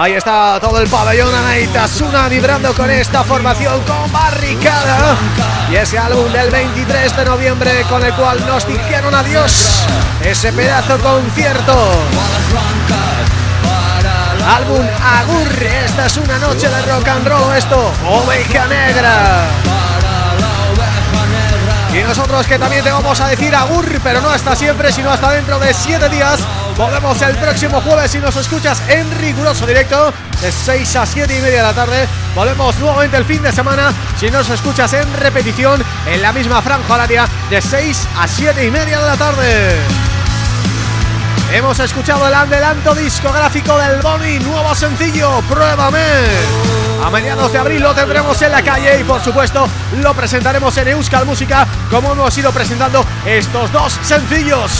A: Ahí está todo el pabellón Anaitasuna vibrando con esta formación con barricada. Y ese álbum del 23 de noviembre con el cual nos dijeron adiós. Ese pedazo concierto. Álbum Agur esta es una noche de rock and roll esto oveja negra. y nosotros que también te vamos a decir Agur pero no hasta siempre sino hasta dentro de 7 días volvemos el próximo jueves si nos escuchas en riguroso directo de 6 a 7 y media de la tarde volvemos nuevamente el fin de semana si nos escuchas en repetición en la misma franja horaria de 6 a 7 y media de la tarde Hemos escuchado el adelanto discográfico del Boni, nuevo sencillo, Pruébame. A mediados de abril lo tendremos en la calle y por supuesto lo presentaremos en Euskal Música como hemos ido presentando estos dos sencillos.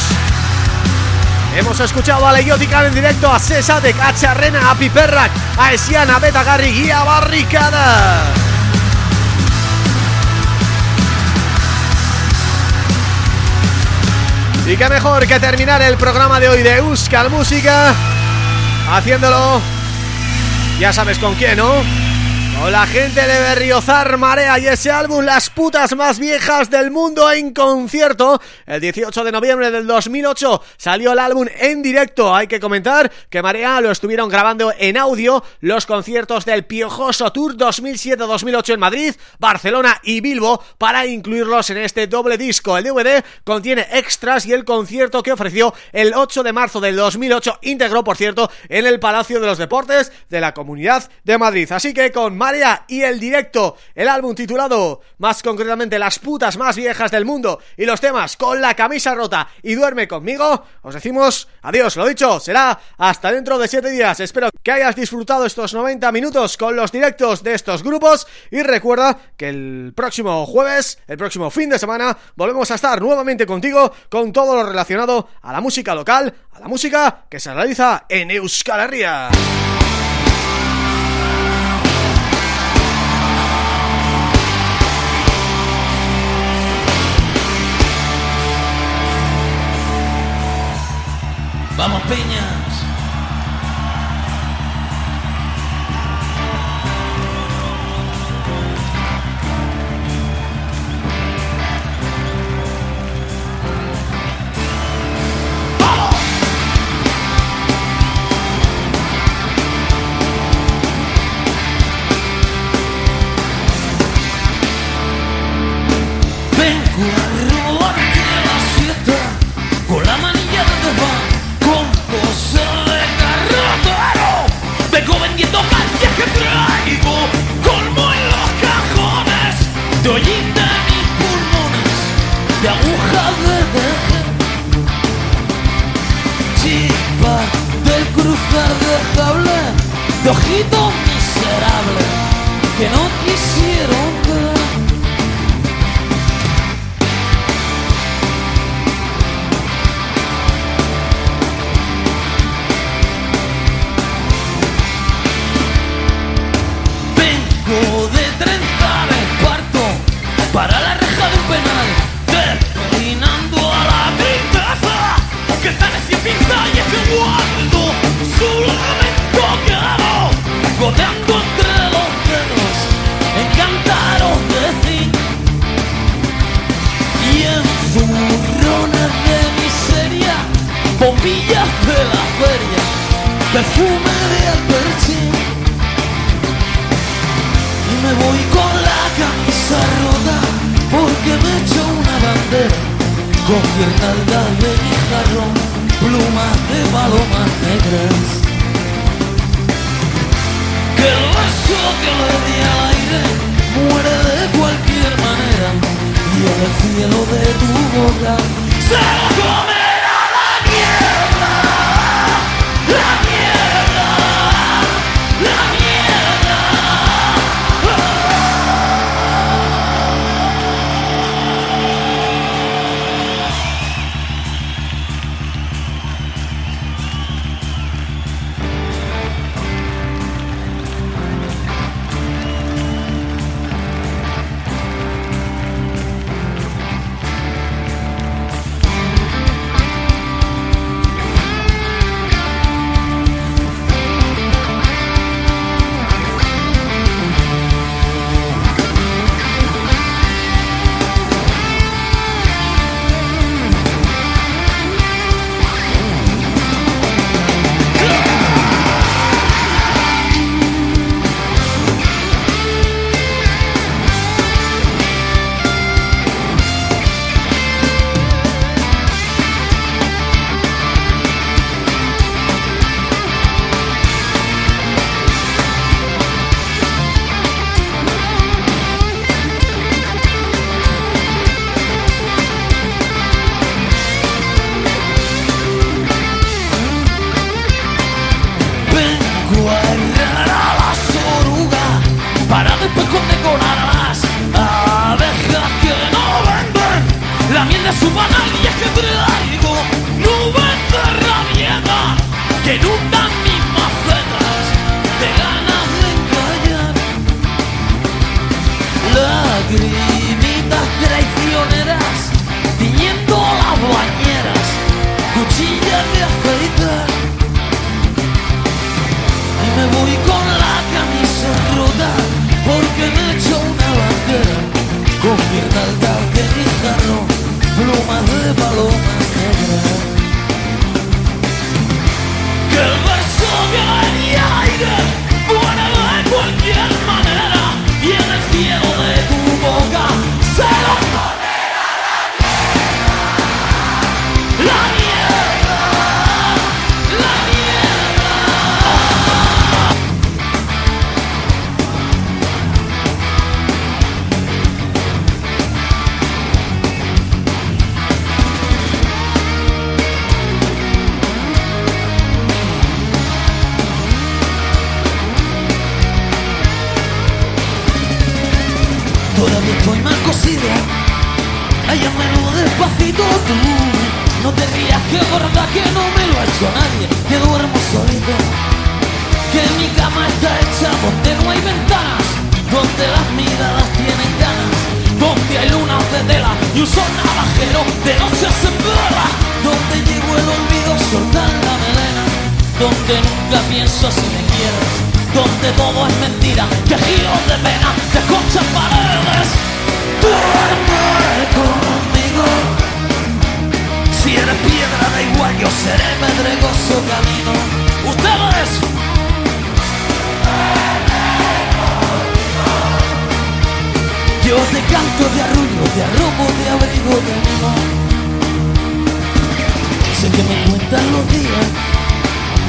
A: Hemos escuchado a Leiotican en directo, a Cesa de Cacharrena, a Piperrac, a Esiana, Betagarri y a Barricada. Y qué mejor que terminar el programa de hoy de Euskal Música Haciéndolo Ya sabes con quién, ¿no? Con la gente de Berriozar Marea y ese álbum Las putas más viejas del mundo en concierto. El 18 de noviembre del 2008 salió el álbum en directo. Hay que comentar que Marea lo estuvieron grabando en audio Los conciertos del Piojoso Tour 2007-2008 en Madrid, Barcelona y Bilbo Para incluirlos en este doble disco. El DVD contiene extras y el concierto que ofreció el 8 de marzo del 2008 Íntegro, por cierto, en el Palacio de los Deportes de la Comunidad de Madrid. Así que con Y el directo, el álbum titulado más concretamente Las putas más viejas del mundo y los temas Con la camisa rota y Duerme conmigo, os decimos adiós, lo dicho, será hasta dentro de 7 días. Espero que hayas disfrutado estos 90 minutos con los directos de estos grupos y recuerda que el próximo jueves, el próximo fin de semana, volvemos a estar nuevamente contigo con todo lo relacionado a la música local, a la música que se realiza en Euskal.
C: Vamos, Peñas.
E: De arrobo, de abrigo, de mimo Sé que me cuentan los días,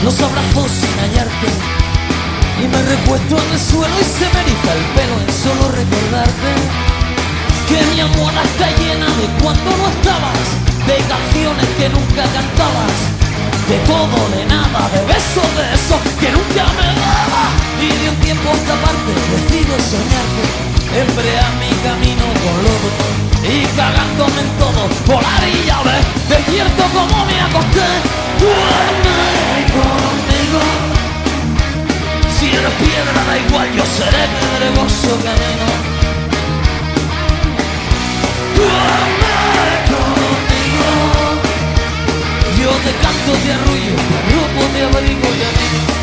E: los abrazos sin hallarte. Y recuesto en el suelo y se me eriza el pelo en solo recordarte que mi almohada está llena de cuando no estabas, de canciones que nunca cantabas, de todo, de nada, de besos, de eso que nunca me daba. Y de un tiempo a esta parte decido soñarte, emplear mi camino con lodo y cagándome en todo, volar y ya ves, despierto como me acosté, duerme conmigo. Si eres piedra da igual, yo seré pedregoso camino. Duerme conmigo. Yo te canto, te arrullo, te robo, te abrigo y amigo.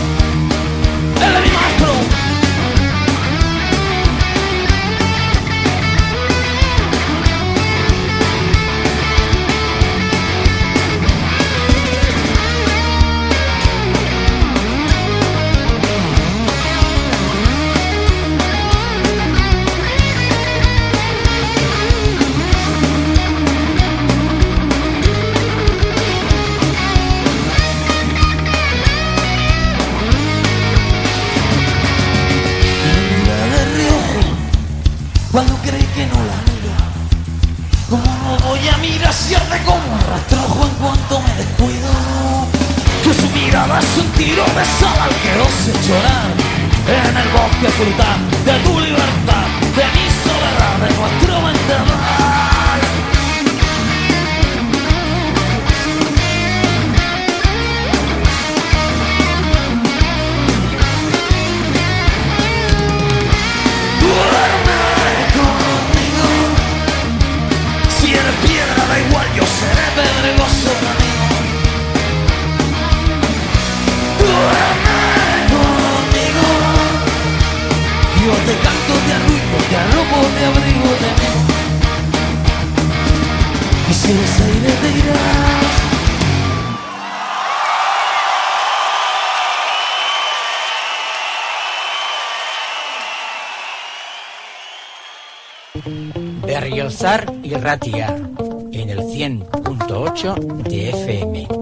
E: Él me descuido? Que su mirada es un tiro de sal al que ose llorar en el bosque frutal de tu libertad, te abrigo, mimo. Y si.
I: Berriozar y Ratia en el 100.8 de FM.